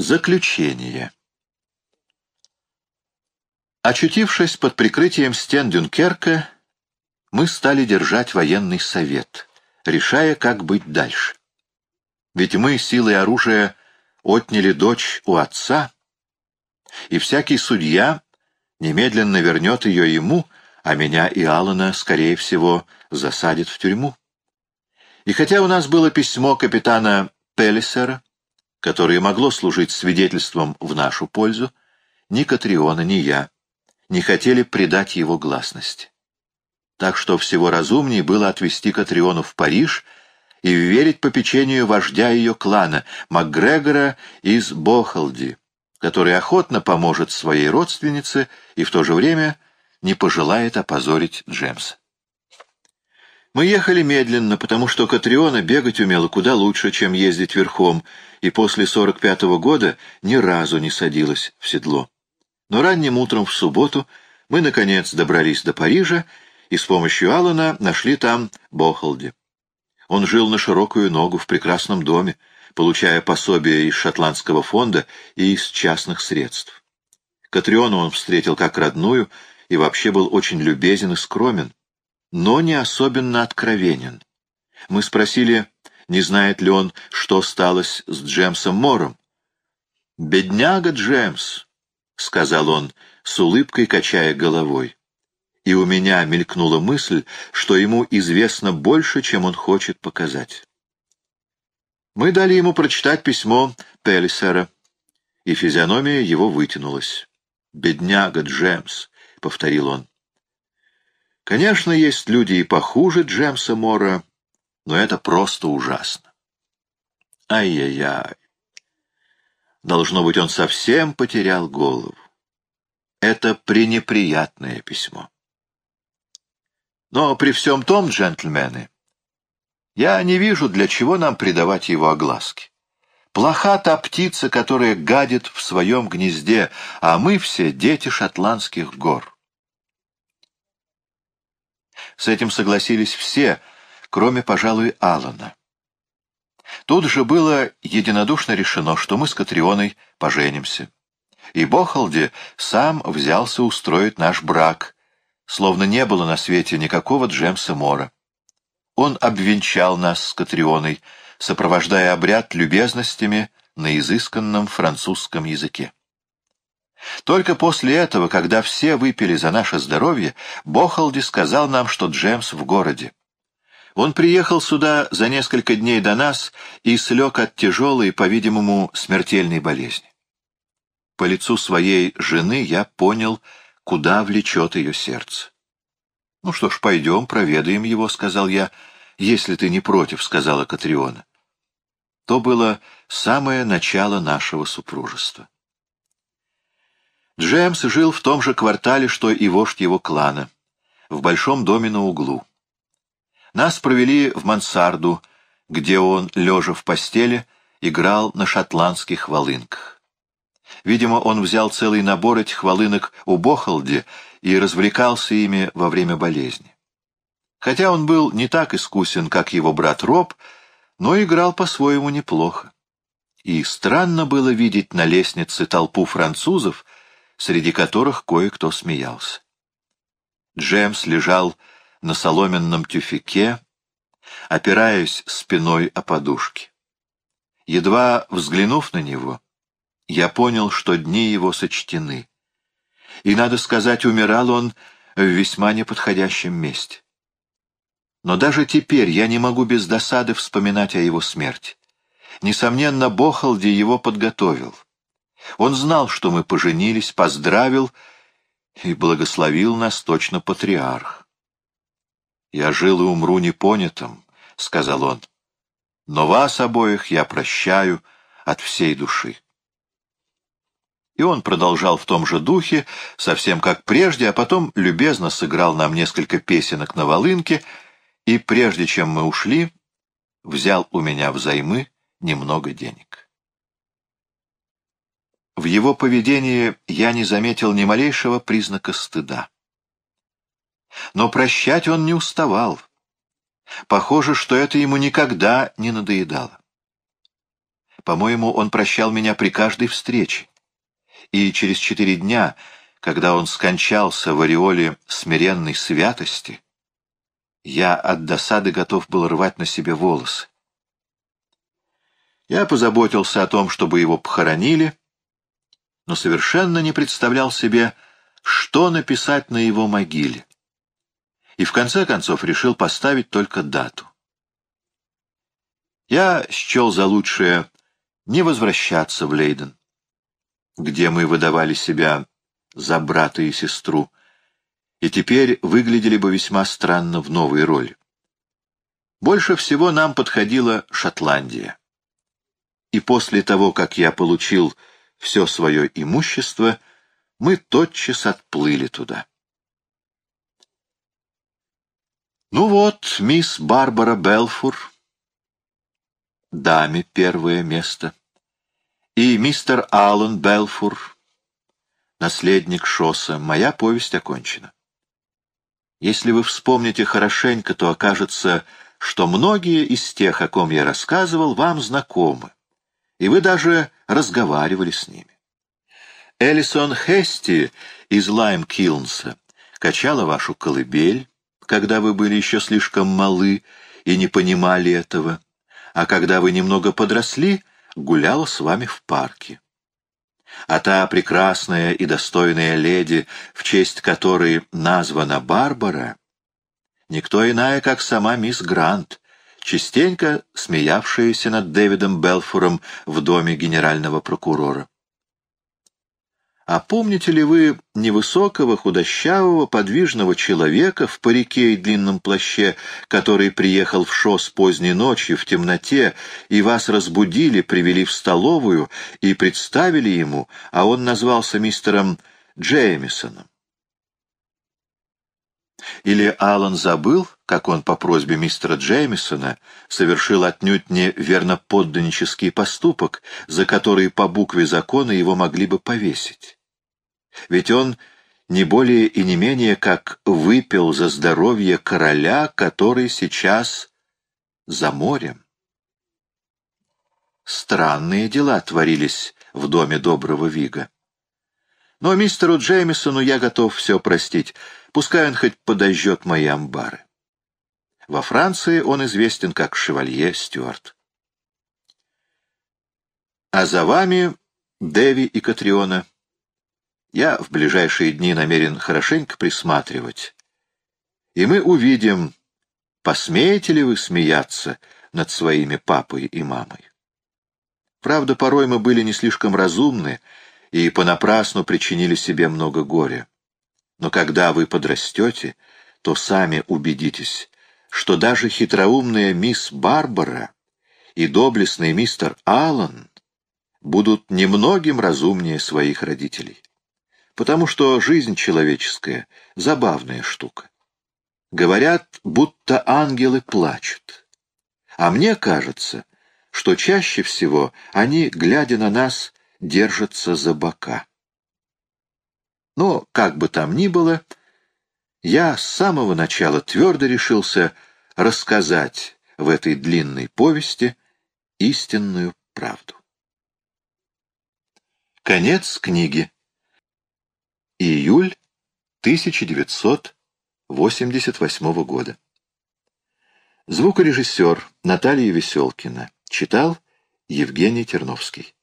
Заключение. Очутившись под прикрытием стен Дюнкерка, мы стали держать военный совет, решая, как быть дальше. Ведь мы силой оружия отняли дочь у отца, и всякий судья немедленно вернет ее ему, а меня и Алана, скорее всего, засадит в тюрьму. И хотя у нас было письмо капитана Пеллисера, которое могло служить свидетельством в нашу пользу, ни Катриона, ни я не хотели придать его гласности. Так что всего разумнее было отвезти Катриону в Париж и верить попечению вождя ее клана, МакГрегора из Бохалди, который охотно поможет своей родственнице и в то же время не пожелает опозорить Джемса. Мы ехали медленно, потому что Катриона бегать умела куда лучше, чем ездить верхом, и после 45-го года ни разу не садилась в седло. Но ранним утром в субботу мы, наконец, добрались до Парижа и с помощью Алана нашли там Бохолди. Он жил на широкую ногу в прекрасном доме, получая пособие из шотландского фонда и из частных средств. Катриону он встретил как родную и вообще был очень любезен и скромен, но не особенно откровенен. Мы спросили, не знает ли он, что сталось с Джемсом Мором. «Бедняга Джемс», — сказал он, с улыбкой качая головой. И у меня мелькнула мысль, что ему известно больше, чем он хочет показать. Мы дали ему прочитать письмо Пеллисера, и физиономия его вытянулась. «Бедняга Джемс», — повторил он. Конечно, есть люди и похуже Джемса Мора, но это просто ужасно. Ай-яй-яй. Должно быть, он совсем потерял голову. Это пренеприятное письмо. Но при всем том, джентльмены, я не вижу, для чего нам придавать его огласке. Плоха та птица, которая гадит в своем гнезде, а мы все дети шотландских гор. С этим согласились все, кроме, пожалуй, Алана. Тут же было единодушно решено, что мы с Катрионой поженимся. И Бохолди сам взялся устроить наш брак, словно не было на свете никакого Джемса Мора. Он обвенчал нас с Катрионой, сопровождая обряд любезностями на изысканном французском языке. Только после этого, когда все выпили за наше здоровье, Бохолди сказал нам, что Джемс в городе. Он приехал сюда за несколько дней до нас и слег от тяжелой, по-видимому, смертельной болезни. По лицу своей жены я понял, куда влечет ее сердце. — Ну что ж, пойдем, проведаем его, — сказал я. — Если ты не против, — сказала Катриона. То было самое начало нашего супружества. Джеймс жил в том же квартале, что и вождь его клана, в большом доме на углу. Нас провели в мансарду, где он, лежа в постели, играл на шотландских волынках. Видимо, он взял целый набор этих волынок у Бохолди и развлекался ими во время болезни. Хотя он был не так искусен, как его брат Роб, но играл по-своему неплохо. И странно было видеть на лестнице толпу французов, среди которых кое-кто смеялся. Джемс лежал на соломенном тюфике, опираясь спиной о подушки. Едва взглянув на него, я понял, что дни его сочтены. И, надо сказать, умирал он в весьма неподходящем месте. Но даже теперь я не могу без досады вспоминать о его смерти. Несомненно, Бохолди его подготовил. Он знал, что мы поженились, поздравил и благословил нас точно патриарх. «Я жил и умру непонятым», — сказал он, — «но вас обоих я прощаю от всей души». И он продолжал в том же духе, совсем как прежде, а потом любезно сыграл нам несколько песенок на волынке, и прежде чем мы ушли, взял у меня взаймы немного денег. В его поведении я не заметил ни малейшего признака стыда. Но прощать он не уставал. Похоже, что это ему никогда не надоедало. По-моему, он прощал меня при каждой встрече. И через четыре дня, когда он скончался в ореоле смиренной святости, я от досады готов был рвать на себе волосы. Я позаботился о том, чтобы его похоронили, но совершенно не представлял себе, что написать на его могиле. И в конце концов решил поставить только дату. Я счел за лучшее не возвращаться в Лейден, где мы выдавали себя за брата и сестру, и теперь выглядели бы весьма странно в новой роли. Больше всего нам подходила Шотландия. И после того, как я получил все свое имущество, мы тотчас отплыли туда. Ну вот, мисс Барбара Белфур, даме первое место, и мистер Аллен Белфур, наследник Шосса, моя повесть окончена. Если вы вспомните хорошенько, то окажется, что многие из тех, о ком я рассказывал, вам знакомы, и вы даже разговаривали с ними. Элисон Хести из Лайм Килнса качала вашу колыбель, когда вы были еще слишком малы и не понимали этого, а когда вы немного подросли, гуляла с вами в парке. А та прекрасная и достойная леди, в честь которой названа Барбара, никто иная, как сама мисс Грант, частенько смеявшаяся над Дэвидом Белфуром в доме генерального прокурора. А помните ли вы невысокого, худощавого, подвижного человека в парике и длинном плаще, который приехал в ШОС поздней ночью в темноте, и вас разбудили, привели в столовую и представили ему, а он назвался мистером Джеймисоном? Или Аллан забыл, как он по просьбе мистера Джеймисона совершил отнюдь не верноподданнический поступок, за который по букве закона его могли бы повесить? Ведь он не более и не менее как выпил за здоровье короля, который сейчас за морем. Странные дела творились в доме доброго Вига. Но мистеру Джеймисону я готов все простить, пускай он хоть подожжет мои амбары. Во Франции он известен как шевалье Стюарт. А за вами, Деви и Катриона, я в ближайшие дни намерен хорошенько присматривать. И мы увидим, посмеете ли вы смеяться над своими папой и мамой. Правда, порой мы были не слишком разумны и понапрасну причинили себе много горя. Но когда вы подрастете, то сами убедитесь, что даже хитроумная мисс Барбара и доблестный мистер Аллан будут немногим разумнее своих родителей потому что жизнь человеческая — забавная штука. Говорят, будто ангелы плачут. А мне кажется, что чаще всего они, глядя на нас, держатся за бока. Но, как бы там ни было, я с самого начала твердо решился рассказать в этой длинной повести истинную правду. Конец книги. Июль 1988 года. Звукорежиссер Наталья Веселкина. Читал Евгений Терновский.